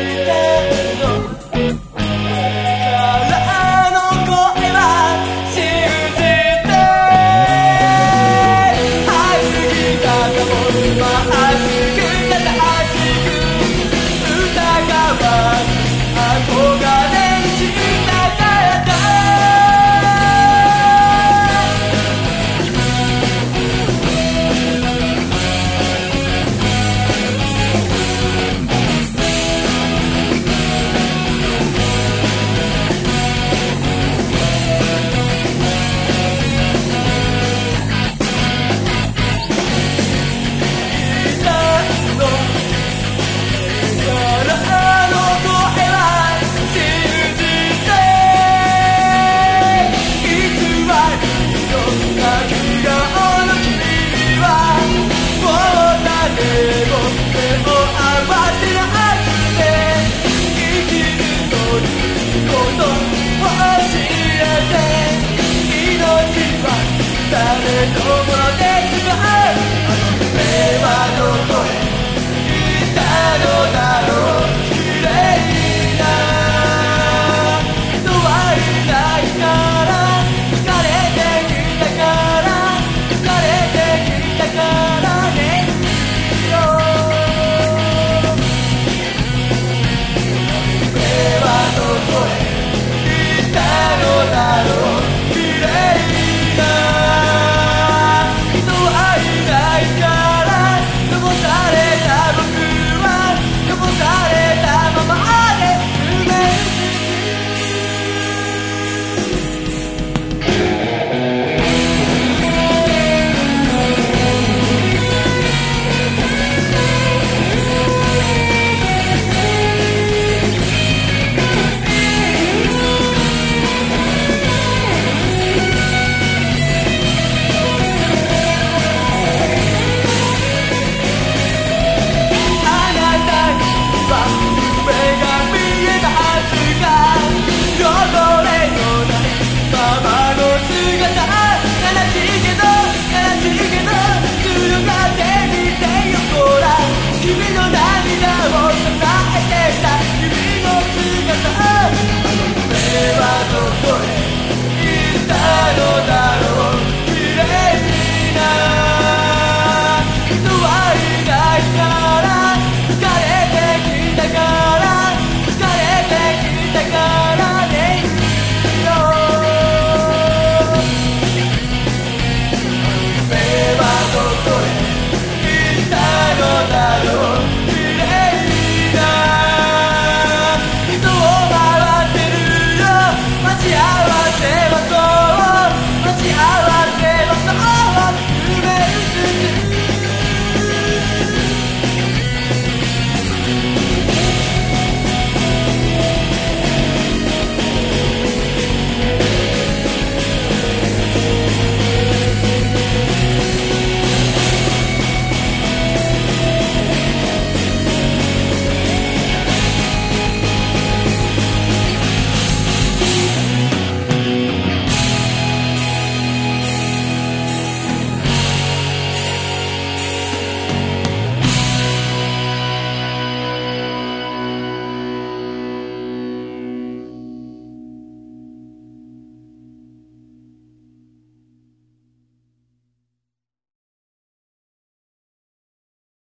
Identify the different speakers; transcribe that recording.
Speaker 1: yeah. and over. lifetime.